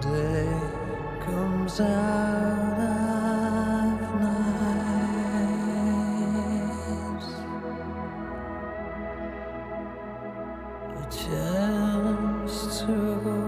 day comes out of night. A chance to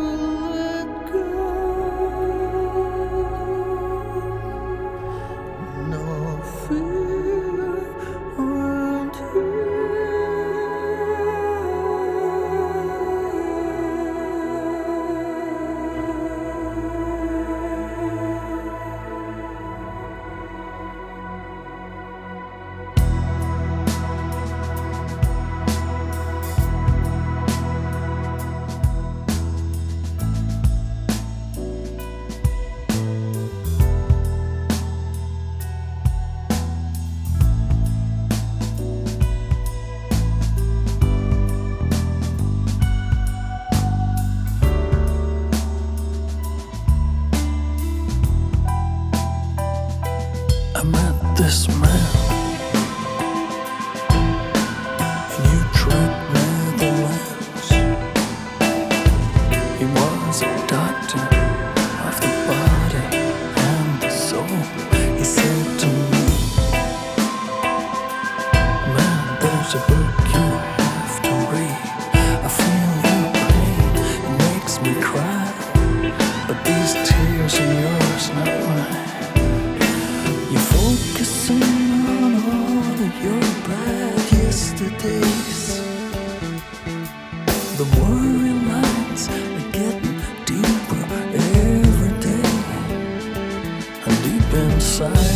side.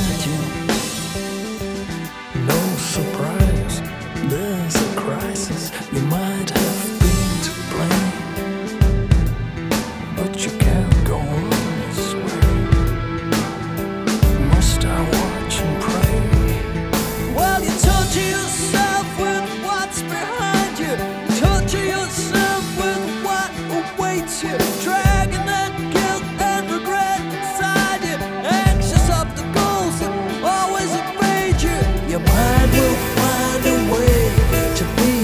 We'll find a way to be.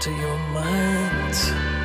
To your mind.